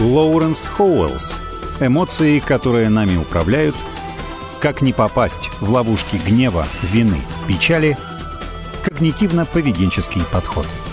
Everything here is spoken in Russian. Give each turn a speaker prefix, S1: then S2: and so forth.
S1: Лоуренс Хоуэллс. Эмоции, которые нами управляют. Как не попасть в ловушки гнева, вины, печали. Когнитивно-поведенческий подход –